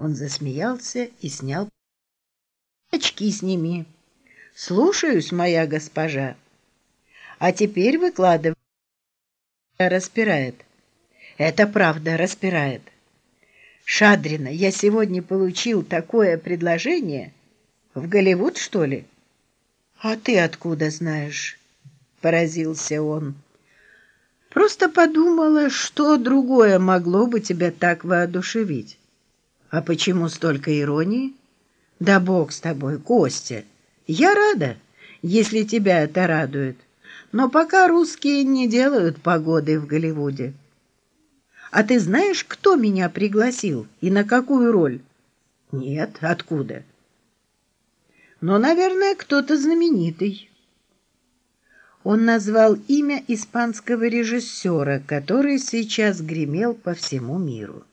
Он засмеялся и снял очки сними. Слушаюсь, моя госпожа. А теперь выкладывай. Распирает. Это правда, распирает. Шадрина, я сегодня получил такое предложение. В Голливуд, что ли? А ты откуда знаешь? Поразился он. Просто подумала, что другое могло бы тебя так воодушевить. А почему столько иронии? Да бог с тобой, Костя. Я рада, если тебя это радует. Но пока русские не делают погоды в Голливуде. А ты знаешь, кто меня пригласил и на какую роль? Нет, откуда? Но, наверное, кто-то знаменитый. Он назвал имя испанского режиссера, который сейчас гремел по всему миру.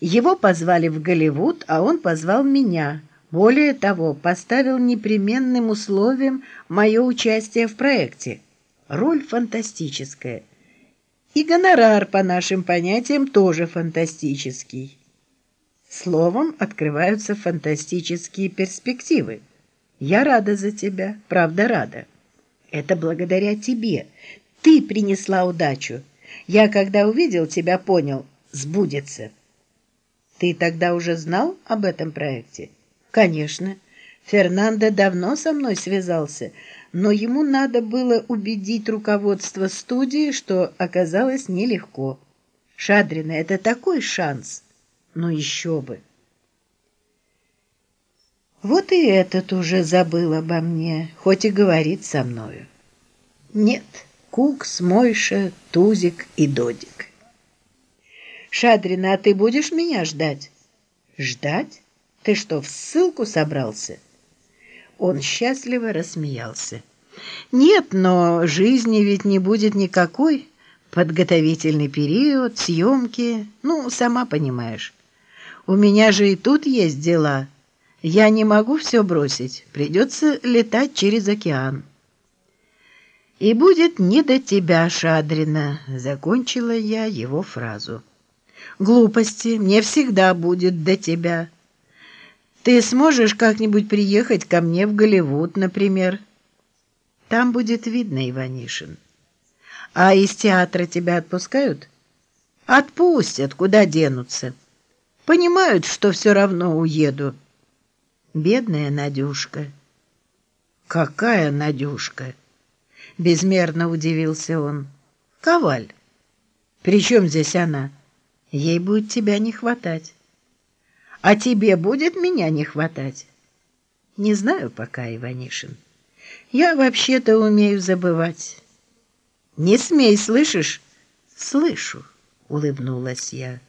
Его позвали в Голливуд, а он позвал меня. Более того, поставил непременным условием мое участие в проекте. Роль фантастическая. И гонорар, по нашим понятиям, тоже фантастический. Словом, открываются фантастические перспективы. Я рада за тебя, правда рада. Это благодаря тебе. Ты принесла удачу. Я, когда увидел тебя, понял, сбудется. Ты тогда уже знал об этом проекте? Конечно. Фернандо давно со мной связался, но ему надо было убедить руководство студии, что оказалось нелегко. Шадрина, это такой шанс. Ну еще бы. Вот и этот уже забыл обо мне, хоть и говорит со мною. Нет, Кукс, Мойша, Тузик и Додик. Шадрина, а ты будешь меня ждать? Ждать? Ты что, в ссылку собрался? Он счастливо рассмеялся. Нет, но жизни ведь не будет никакой. Подготовительный период, съемки, ну, сама понимаешь. У меня же и тут есть дела. Я не могу все бросить, придется летать через океан. «И будет не до тебя, Шадрина», — закончила я его фразу. «Глупости, мне всегда будет до тебя. Ты сможешь как-нибудь приехать ко мне в Голливуд, например?» «Там будет видно, Иванишин». «А из театра тебя отпускают?» «Отпустят, куда денутся. Понимают, что все равно уеду». Бедная Надюшка. Какая Надюшка? Безмерно удивился он. Коваль. При чем здесь она? Ей будет тебя не хватать. А тебе будет меня не хватать? Не знаю пока, Иванишин. Я вообще-то умею забывать. Не смей, слышишь? Слышу, улыбнулась я.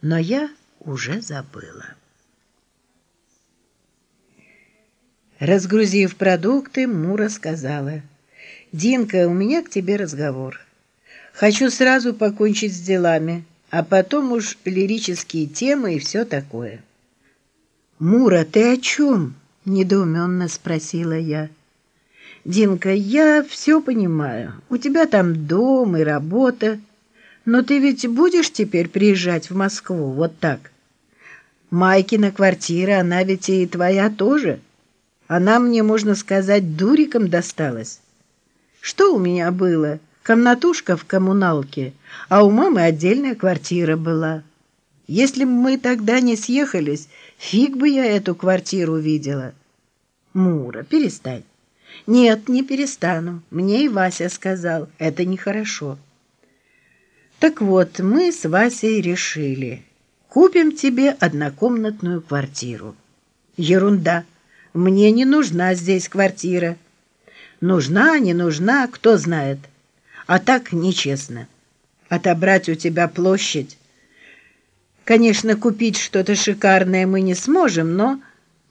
Но я уже забыла. Разгрузив продукты, Мура сказала, «Динка, у меня к тебе разговор. Хочу сразу покончить с делами, а потом уж лирические темы и все такое». «Мура, ты о чем?» — недоуменно спросила я. «Динка, я все понимаю. У тебя там дом и работа. Но ты ведь будешь теперь приезжать в Москву вот так? Майкина квартира, она ведь и твоя тоже». Она мне, можно сказать, дуриком досталась. Что у меня было? Комнатушка в коммуналке, а у мамы отдельная квартира была. Если бы мы тогда не съехались, фиг бы я эту квартиру видела. Мура, перестань. Нет, не перестану. Мне и Вася сказал, это нехорошо. Так вот, мы с Васей решили. Купим тебе однокомнатную квартиру. Ерунда. Мне не нужна здесь квартира. Нужна, не нужна, кто знает. А так нечестно. Отобрать у тебя площадь. Конечно, купить что-то шикарное мы не сможем, но...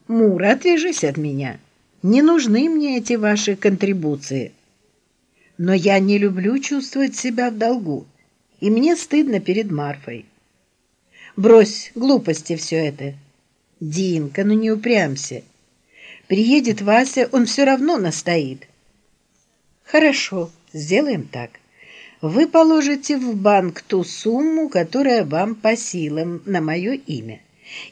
Мура, отвяжись от меня. Не нужны мне эти ваши контрибуции. Но я не люблю чувствовать себя в долгу, и мне стыдно перед Марфой. Брось глупости все это. Динка, ну не упрямься. Приедет Вася, он все равно настоит. Хорошо, сделаем так. Вы положите в банк ту сумму, которая вам по силам на мое имя,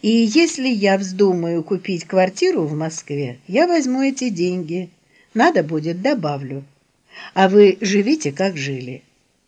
И если я вздумаю купить квартиру в Москве, я возьму эти деньги. Надо будет, добавлю. А вы живите, как жили.